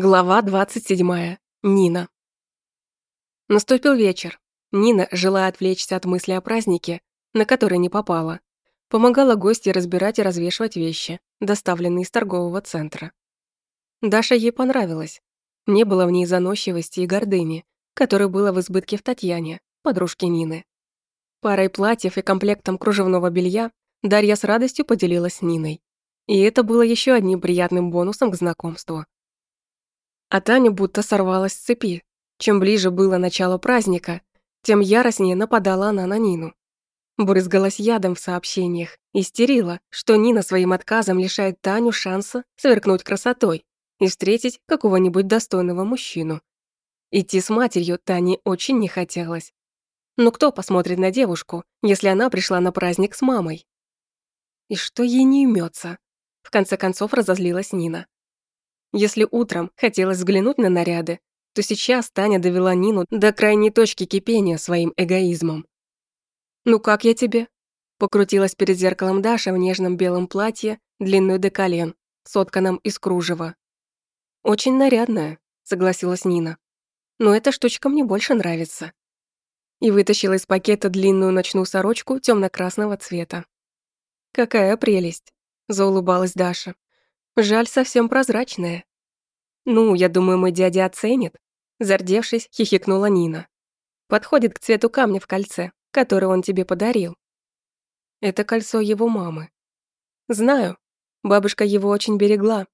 Глава 27. Нина. Наступил вечер. Нина, желая отвлечься от мысли о празднике, на который не попала, помогала гостям разбирать и развешивать вещи, доставленные из торгового центра. Даша ей понравилась. Не было в ней заносчивости и гордыни, которой было в избытке в Татьяне, подружке Нины. Парой платьев и комплектом кружевного белья Дарья с радостью поделилась с Ниной. И это было еще одним приятным бонусом к знакомству. А Таня будто сорвалась с цепи. Чем ближе было начало праздника, тем яростнее нападала она на Нину. Брызгалась ядом в сообщениях, истерила, что Нина своим отказом лишает Таню шанса сверкнуть красотой и встретить какого-нибудь достойного мужчину. Идти с матерью Тане очень не хотелось. Но кто посмотрит на девушку, если она пришла на праздник с мамой? И что ей не имется? В конце концов разозлилась Нина. Если утром хотелось взглянуть на наряды, то сейчас Таня довела Нину до крайней точки кипения своим эгоизмом. «Ну как я тебе?» Покрутилась перед зеркалом Даша в нежном белом платье, длинную до колен, сотканном из кружева. «Очень нарядная», — согласилась Нина. «Но эта штучка мне больше нравится». И вытащила из пакета длинную ночную сорочку темно красного цвета. «Какая прелесть!» — заулыбалась Даша. Жаль, совсем прозрачная. Ну, я думаю, мой дядя оценит. Зардевшись, хихикнула Нина. Подходит к цвету камня в кольце, которое он тебе подарил. Это кольцо его мамы. Знаю. Бабушка его очень берегла.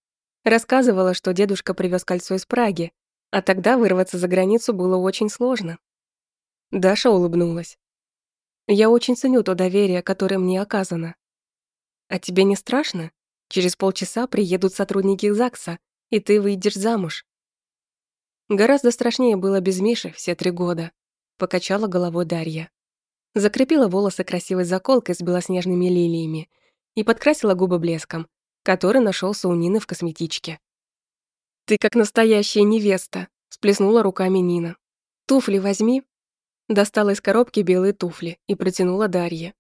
Рассказывала, что дедушка привез кольцо из Праги, а тогда вырваться за границу было очень сложно. Даша улыбнулась. Я очень ценю то доверие, которое мне оказано. А тебе не страшно? Через полчаса приедут сотрудники ЗАГСа, и ты выйдешь замуж. Гораздо страшнее было без Миши все три года, покачала головой Дарья. Закрепила волосы красивой заколкой с белоснежными лилиями и подкрасила губы блеском, который нашелся у Нины в косметичке. «Ты как настоящая невеста», — сплеснула руками Нина. «Туфли возьми». Достала из коробки белые туфли и протянула Дарье.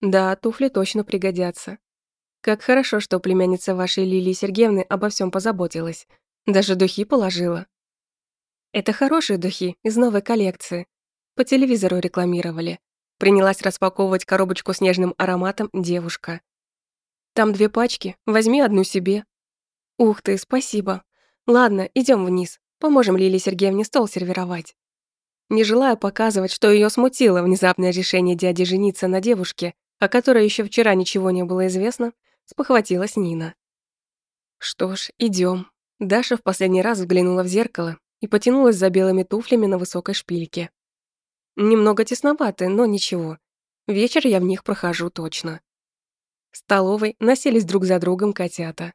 «Да, туфли точно пригодятся. Как хорошо, что племянница вашей Лилии Сергеевны обо всем позаботилась. Даже духи положила. Это хорошие духи из новой коллекции. По телевизору рекламировали. Принялась распаковывать коробочку с нежным ароматом девушка. Там две пачки, возьми одну себе. Ух ты, спасибо. Ладно, идем вниз. Поможем Лилии Сергеевне стол сервировать. Не желая показывать, что ее смутило внезапное решение дяди жениться на девушке, о которой еще вчера ничего не было известно, спохватилась Нина. Что ж, идем. Даша в последний раз взглянула в зеркало и потянулась за белыми туфлями на высокой шпильке. Немного тесноваты, но ничего. Вечер я в них прохожу точно. В столовой носились друг за другом котята.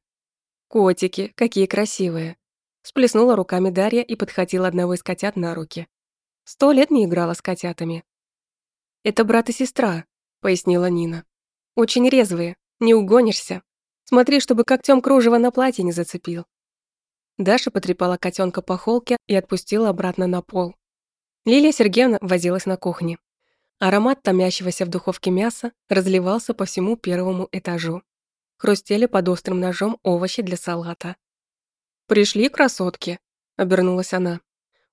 Котики, какие красивые. Сплеснула руками Дарья и подхватила одного из котят на руки. Сто лет не играла с котятами. «Это брат и сестра», — пояснила Нина. «Очень резвые, не угонишься. Смотри, чтобы когтем кружево на платье не зацепил. Даша потрепала котенка по холке и отпустила обратно на пол. Лилия Сергеевна возилась на кухне. Аромат томящегося в духовке мяса разливался по всему первому этажу. Хрустели под острым ножом овощи для салата. «Пришли красотки», — обернулась она.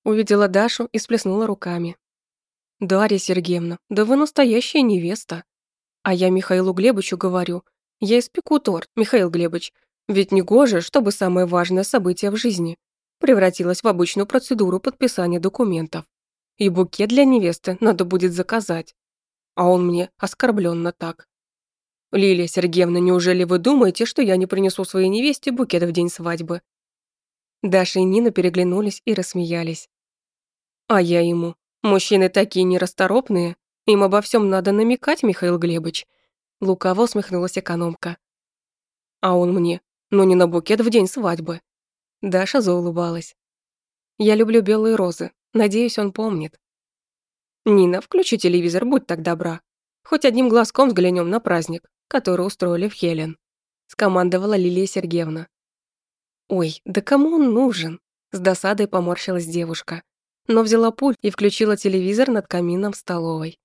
Увидела Дашу и сплеснула руками. «Дарья Сергеевна, да вы настоящая невеста. А я Михаилу Глебовичу говорю, я испеку торт, Михаил Глебович. Ведь не гоже, чтобы самое важное событие в жизни превратилось в обычную процедуру подписания документов. И букет для невесты надо будет заказать. А он мне оскорбленно так. «Лилия Сергеевна, неужели вы думаете, что я не принесу своей невесте букет в день свадьбы?» Даша и Нина переглянулись и рассмеялись. А я ему. Мужчины такие нерасторопные. Им обо всем надо намекать, Михаил Глебович. Лукаво усмехнулась экономка. А он мне, ну не на букет в день свадьбы. Даша заулыбалась. Я люблю белые розы. Надеюсь, он помнит. Нина, включи телевизор, будь так добра. Хоть одним глазком взглянем на праздник, который устроили в Хелен. Скомандовала Лилия Сергеевна. Ой, да кому он нужен? С досадой поморщилась девушка. Но взяла пульт и включила телевизор над камином в столовой.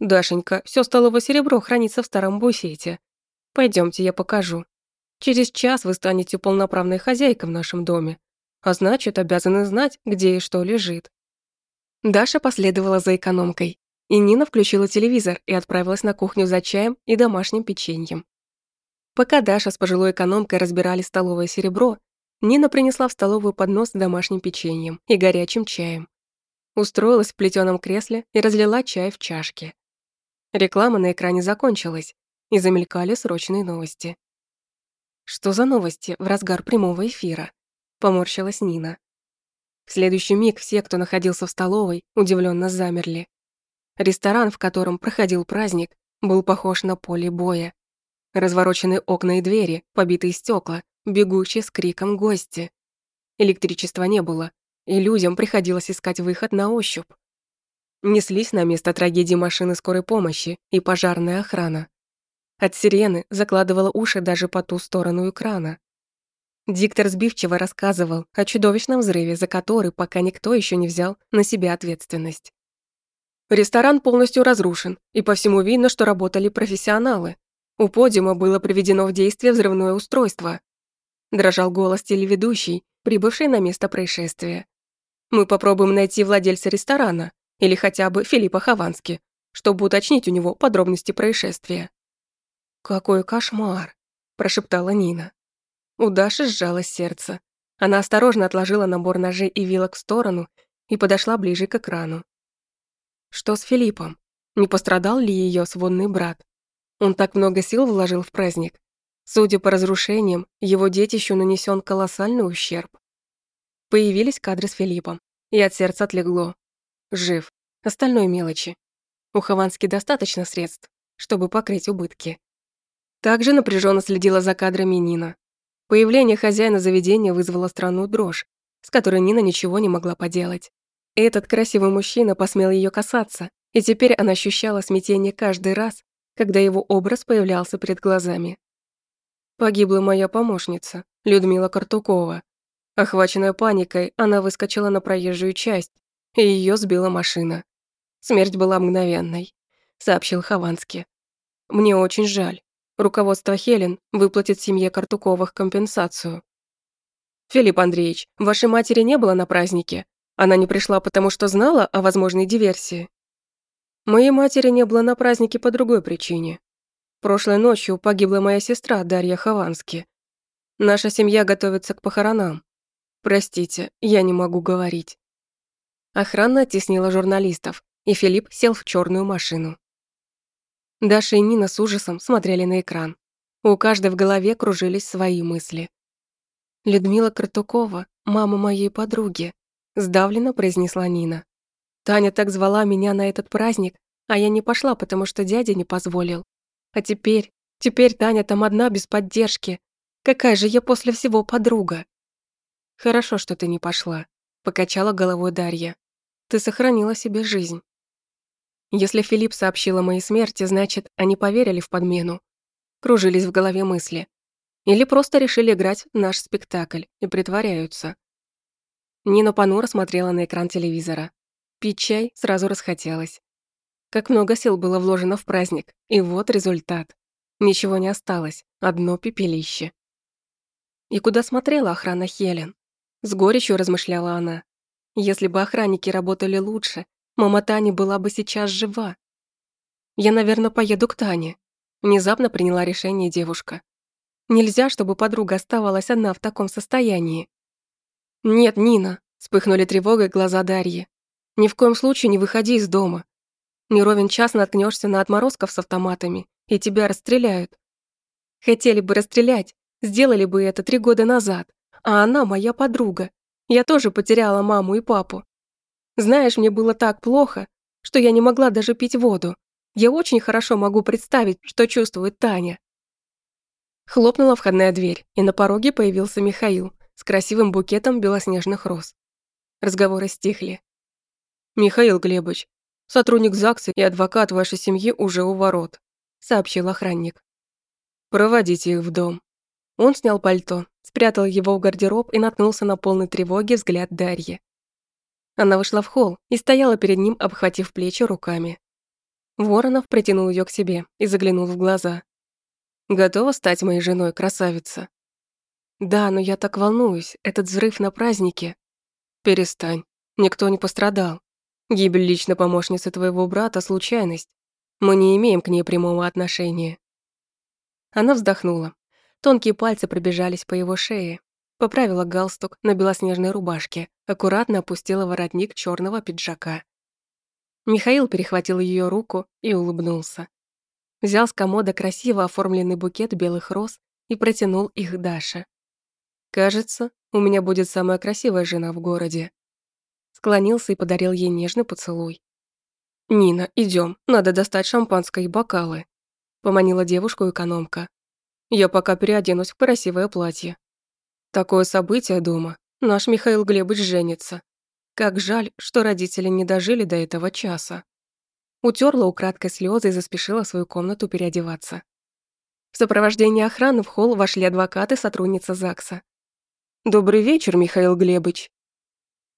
«Дашенька, все столовое серебро хранится в старом буфете. Пойдемте, я покажу. Через час вы станете полноправной хозяйкой в нашем доме. а значит, обязаны знать, где и что лежит. Даша последовала за экономкой, и Нина включила телевизор и отправилась на кухню за чаем и домашним печеньем. Пока Даша с пожилой экономкой разбирали столовое серебро, Нина принесла в столовую поднос с домашним печеньем и горячим чаем. Устроилась в плетеном кресле и разлила чай в чашке. Реклама на экране закончилась, и замелькали срочные новости. «Что за новости в разгар прямого эфира?» — поморщилась Нина. В следующий миг все, кто находился в столовой, удивленно замерли. Ресторан, в котором проходил праздник, был похож на поле боя. Развороченные окна и двери, побитые стекла, бегущие с криком гости. Электричества не было, и людям приходилось искать выход на ощупь. Неслись на место трагедии машины скорой помощи и пожарная охрана. От сирены закладывала уши даже по ту сторону экрана. Диктор сбивчиво рассказывал о чудовищном взрыве, за который пока никто еще не взял на себя ответственность. Ресторан полностью разрушен, и по всему видно, что работали профессионалы. У подиума было приведено в действие взрывное устройство. Дрожал голос телеведущей, прибывшей на место происшествия. Мы попробуем найти владельца ресторана, или хотя бы Филиппа Ховански, чтобы уточнить у него подробности происшествия. «Какой кошмар!» – прошептала Нина. У Даши сжалось сердце. Она осторожно отложила набор ножей и вилок в сторону и подошла ближе к экрану. Что с Филиппом? Не пострадал ли ее сводный брат? Он так много сил вложил в праздник. Судя по разрушениям, его детищу нанесен колоссальный ущерб. Появились кадры с Филиппом, и от сердца отлегло. Жив. Остальной мелочи. У Ховански достаточно средств, чтобы покрыть убытки. Также напряженно следила за кадрами Нина. Появление хозяина заведения вызвало странную дрожь, с которой Нина ничего не могла поделать. Этот красивый мужчина посмел ее касаться, и теперь она ощущала смятение каждый раз, когда его образ появлялся перед глазами. Погибла моя помощница, Людмила Картукова. Охваченная паникой, она выскочила на проезжую часть, и ее сбила машина. Смерть была мгновенной, сообщил Хованский. Мне очень жаль. Руководство Хелен выплатит семье Картуковых компенсацию. Филипп Андреевич, вашей матери не было на празднике. Она не пришла, потому что знала о возможной диверсии. Моей матери не было на празднике по другой причине. Прошлой ночью погибла моя сестра Дарья Ховански. Наша семья готовится к похоронам. Простите, я не могу говорить. Охрана оттеснила журналистов, и Филипп сел в черную машину. Даша и Нина с ужасом смотрели на экран. У каждой в голове кружились свои мысли. «Людмила Картукова, мама моей подруги», — сдавленно произнесла Нина. «Таня так звала меня на этот праздник, а я не пошла, потому что дядя не позволил. А теперь, теперь Таня там одна без поддержки. Какая же я после всего подруга?» «Хорошо, что ты не пошла», — покачала головой Дарья. «Ты сохранила себе жизнь». Если Филипп сообщил о моей смерти, значит, они поверили в подмену. Кружились в голове мысли. Или просто решили играть наш спектакль и притворяются. Нина понуро смотрела на экран телевизора. Пить чай сразу расхотелось. Как много сил было вложено в праздник, и вот результат. Ничего не осталось, одно пепелище. И куда смотрела охрана Хелен? С горечью размышляла она. Если бы охранники работали лучше, Мама Тани была бы сейчас жива. Я, наверное, поеду к Тане. Внезапно приняла решение девушка. Нельзя, чтобы подруга оставалась одна в таком состоянии. Нет, Нина, вспыхнули тревогой глаза Дарьи. Ни в коем случае не выходи из дома. Не ровен час наткнешься на отморозков с автоматами, и тебя расстреляют. Хотели бы расстрелять, сделали бы это три года назад. А она моя подруга. Я тоже потеряла маму и папу. Знаешь, мне было так плохо, что я не могла даже пить воду. Я очень хорошо могу представить, что чувствует Таня. Хлопнула входная дверь, и на пороге появился Михаил с красивым букетом белоснежных роз. Разговоры стихли. «Михаил Глебович, сотрудник ЗАГСа и адвокат вашей семьи уже у ворот», сообщил охранник. «Проводите их в дом». Он снял пальто, спрятал его в гардероб и наткнулся на полный тревоги взгляд Дарьи. Она вышла в холл и стояла перед ним, обхватив плечи руками. Воронов притянул ее к себе и заглянул в глаза. «Готова стать моей женой, красавица?» Да, но я так волнуюсь, этот взрыв на празднике. Перестань, никто не пострадал. Гибель личной помощницы твоего брата – случайность. Мы не имеем к ней прямого отношения. Она вздохнула. Тонкие пальцы пробежались по его шее. Поправила галстук на белоснежной рубашке, аккуратно опустила воротник черного пиджака. Михаил перехватил ее руку и улыбнулся. Взял с комода красиво оформленный букет белых роз и протянул их Даше. «Кажется, у меня будет самая красивая жена в городе». Склонился и подарил ей нежный поцелуй. «Нина, идем, надо достать шампанское и бокалы», поманила девушку экономка. «Я пока переоденусь в красивое платье». Такое событие дома. Наш Михаил Глебович женится. Как жаль, что родители не дожили до этого часа. Утерла украдкой слезы и заспешила в свою комнату переодеваться. В сопровождении охраны в холл вошли адвокаты сотрудница ЗАГСа. «Добрый вечер, Михаил Глебович».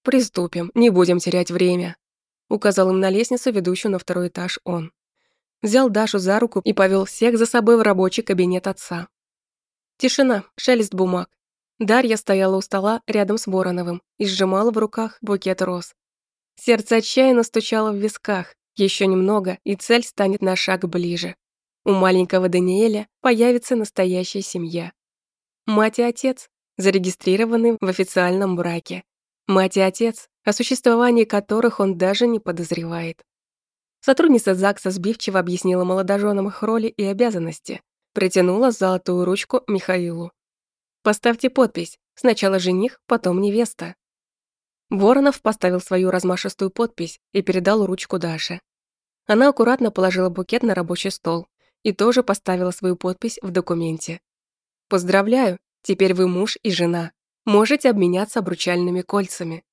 «Приступим, не будем терять время», указал им на лестницу, ведущую на второй этаж он. Взял Дашу за руку и повел всех за собой в рабочий кабинет отца. Тишина, шелест бумаг. Дарья стояла у стола рядом с Вороновым и сжимала в руках букет роз. Сердце отчаянно стучало в висках. Еще немного, и цель станет на шаг ближе. У маленького Даниэля появится настоящая семья. Мать и отец, зарегистрированы в официальном браке. Мать и отец, о существовании которых он даже не подозревает. Сотрудница ЗАГСа сбивчиво объяснила молодоженам их роли и обязанности, притянула золотую ручку Михаилу. «Поставьте подпись. Сначала жених, потом невеста». Воронов поставил свою размашистую подпись и передал ручку Даше. Она аккуратно положила букет на рабочий стол и тоже поставила свою подпись в документе. «Поздравляю, теперь вы муж и жена. Можете обменяться обручальными кольцами».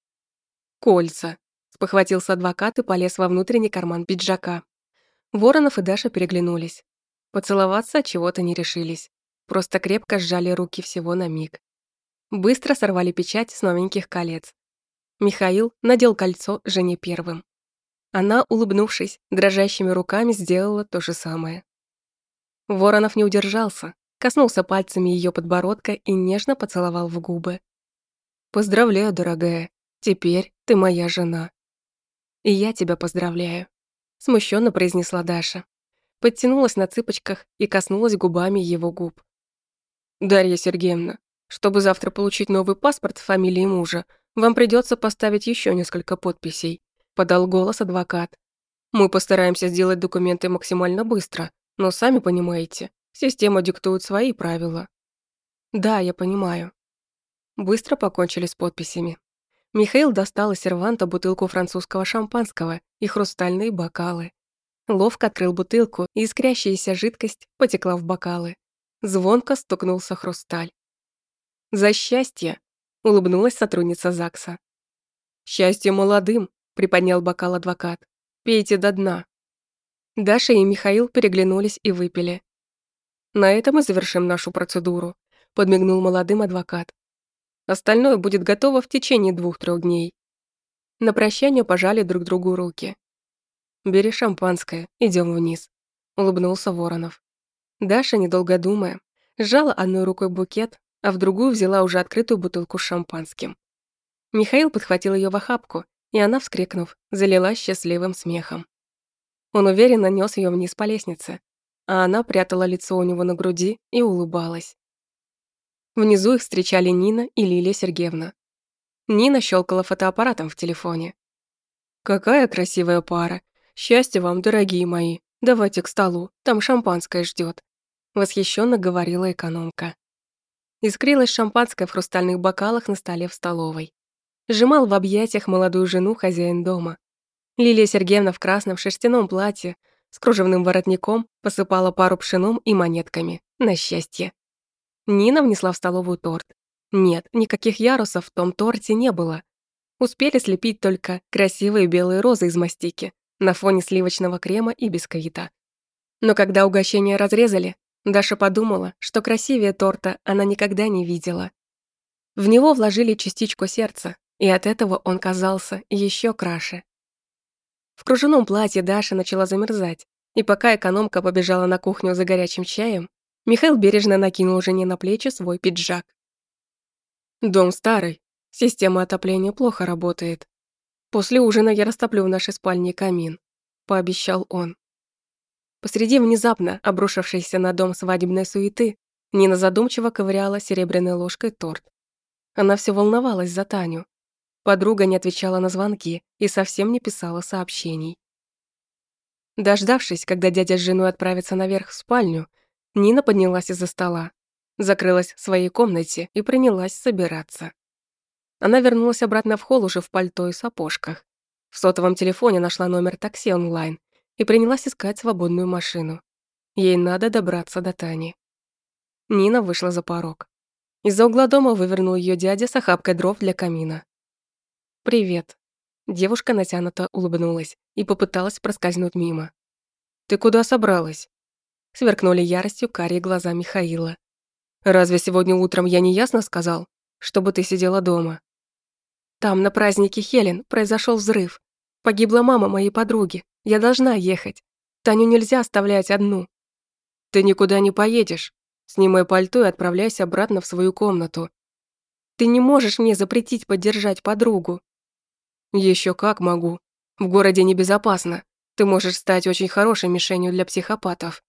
«Кольца», — спохватился адвокат и полез во внутренний карман пиджака. Воронов и Даша переглянулись. Поцеловаться от чего-то не решились. Просто крепко сжали руки всего на миг. Быстро сорвали печать с новеньких колец. Михаил надел кольцо жене первым. Она, улыбнувшись, дрожащими руками сделала то же самое. Воронов не удержался, коснулся пальцами ее подбородка и нежно поцеловал в губы. «Поздравляю, дорогая», Теперь ты моя жена. И я тебя поздравляю, смущенно произнесла Даша. Подтянулась на цыпочках и коснулась губами его губ. Дарья Сергеевна, чтобы завтра получить новый паспорт с фамилией мужа, вам придется поставить еще несколько подписей, подал голос адвокат. Мы постараемся сделать документы максимально быстро, но сами понимаете, система диктует свои правила. Да, я понимаю. Быстро покончили с подписями. Михаил достал из серванта бутылку французского шампанского и хрустальные бокалы. Ловко открыл бутылку, и искрящаяся жидкость потекла в бокалы. Звонко стукнулся хрусталь. «За счастье!» — улыбнулась сотрудница ЗАГСа. «Счастье молодым!» — приподнял бокал адвокат. «Пейте до дна!» Даша и Михаил переглянулись и выпили. «На этом мы завершим нашу процедуру», — подмигнул молодым адвокат. Остальное будет готово в течение двух-трех дней. На прощание пожали друг другу руки. «Бери шампанское, идем вниз», — улыбнулся Воронов. Даша, недолго думая, сжала одной рукой букет, а в другую взяла уже открытую бутылку с шампанским. Михаил подхватил ее в охапку, и она, вскрикнув, залилась счастливым смехом. Он уверенно нес ее вниз по лестнице, а она прятала лицо у него на груди и улыбалась. Внизу их встречали Нина и Лилия Сергеевна. Нина щелкала фотоаппаратом в телефоне. «Какая красивая пара! Счастья вам, дорогие мои! Давайте к столу, там шампанское ждет. Восхищенно говорила экономка. Искрилось шампанское в хрустальных бокалах на столе в столовой. Сжимал в объятиях молодую жену хозяин дома. Лилия Сергеевна в красном шерстяном платье с кружевным воротником посыпала пару пшеном и монетками на счастье. Нина внесла в столовую торт. Нет, никаких ярусов в том торте не было. Успели слепить только красивые белые розы из мастики на фоне сливочного крема и бисквита. Но когда угощение разрезали, Даша подумала, что красивее торта она никогда не видела. В него вложили частичку сердца, и от этого он казался еще краше. В кружевном платье Даша начала замерзать, и пока экономка побежала на кухню за горячим чаем, Михаил бережно накинул жене на плечи свой пиджак. Дом старый, система отопления плохо работает. После ужина я растоплю в нашей спальне камин, пообещал он. Посреди внезапно обрушившейся на дом свадебной суеты Нина задумчиво ковыряла серебряной ложкой торт. Она все волновалась за Таню. Подруга не отвечала на звонки и совсем не писала сообщений. Дождавшись, когда дядя с женой отправится наверх в спальню, Нина поднялась из-за стола, закрылась в своей комнате и принялась собираться. Она вернулась обратно в холл уже в пальто и сапожках. В сотовом телефоне нашла номер такси онлайн и принялась искать свободную машину. Ей надо добраться до Тани. Нина вышла за порог. Из-за угла дома вывернул ее дядя с охапкой дров для камина. «Привет». Девушка натянуто улыбнулась и попыталась проскользнуть мимо. «Ты куда собралась?» Сверкнули яростью карие глаза Михаила. «Разве сегодня утром я не ясно сказал, чтобы ты сидела дома?» «Там, на празднике Хелен, произошел взрыв. Погибла мама моей подруги. Я должна ехать. Таню нельзя оставлять одну». «Ты никуда не поедешь. Снимай пальто и отправляйся обратно в свою комнату. Ты не можешь мне запретить поддержать подругу. Еще как могу. В городе небезопасно. Ты можешь стать очень хорошей мишенью для психопатов,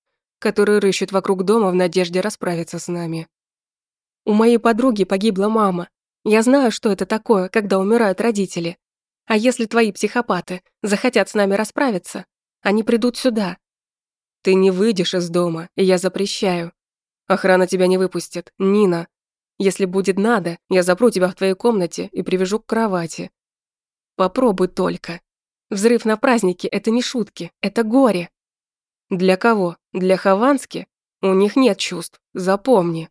которые рыщут вокруг дома в надежде расправиться с нами. У моей подруги погибла мама. Я знаю, что это такое, когда умирают родители. А если твои психопаты захотят с нами расправиться, они придут сюда. Ты не выйдешь из дома, и я запрещаю. Охрана тебя не выпустит. Нина. Если будет надо, я запру тебя в твоей комнате и привяжу к кровати. Попробуй только. Взрыв на празднике – это не шутки, это горе. Для кого? Для Ховански? У них нет чувств, запомни.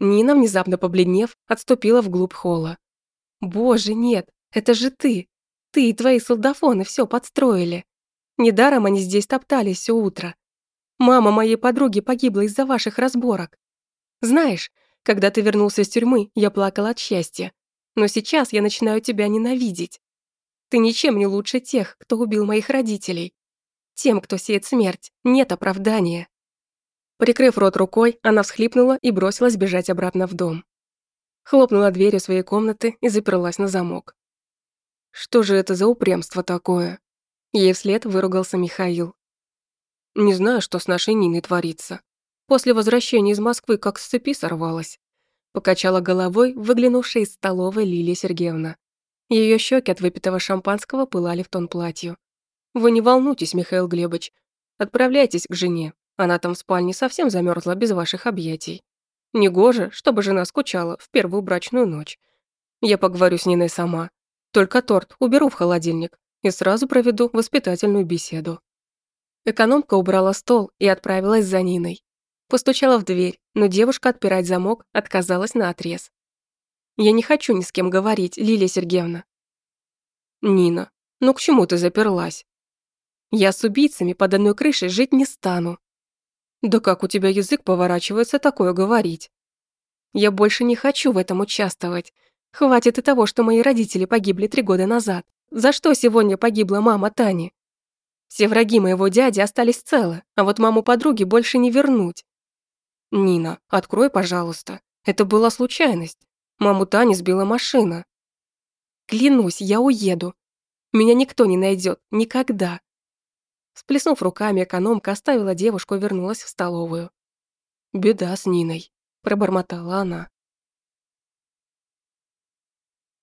Нина, внезапно побледнев, отступила вглубь холла. Боже, нет, это же ты. Ты и твои солдафоны все подстроили. Недаром они здесь топтались все утро. Мама моей подруги погибла из-за ваших разборок. Знаешь, когда ты вернулся из тюрьмы, я плакала от счастья. Но сейчас я начинаю тебя ненавидеть. Ты ничем не лучше тех, кто убил моих родителей. Тем, кто сеет смерть, нет оправдания». Прикрыв рот рукой, она всхлипнула и бросилась бежать обратно в дом. Хлопнула дверью своей комнаты и заперлась на замок. Что же это за упрямство такое? Ей вслед выругался Михаил. Не знаю, что с нашей Ниной творится. После возвращения из Москвы как с цепи сорвалась. Покачала головой выглянувшая из столовой Лилия Сергеевна. Ее щеки от выпитого шампанского пылали в тон платью. «Вы не волнуйтесь, Михаил Глебович. Отправляйтесь к жене. Она там в спальне совсем замерзла без ваших объятий. Негоже, чтобы жена скучала в первую брачную ночь. Я поговорю с Ниной сама. Только торт уберу в холодильник и сразу проведу воспитательную беседу. Экономка убрала стол и отправилась за Ниной. Постучала в дверь, но девушка отпирать замок отказалась на отрез. «Я не хочу ни с кем говорить, Лилия Сергеевна». «Нина, ну к чему ты заперлась?» «Я с убийцами под одной крышей жить не стану». «Да как у тебя язык поворачивается такое говорить?» «Я больше не хочу в этом участвовать. Хватит и того, что мои родители погибли три года назад. За что сегодня погибла мама Тани? Все враги моего дяди остались целы, а вот маму подруги больше не вернуть. Нина, открой, пожалуйста. Это была случайность. Маму Тани сбила машина. Клянусь, я уеду. Меня никто не найдет, никогда. Сплеснув руками, экономка оставила девушку и вернулась в столовую. «Беда с Ниной», – пробормотала она.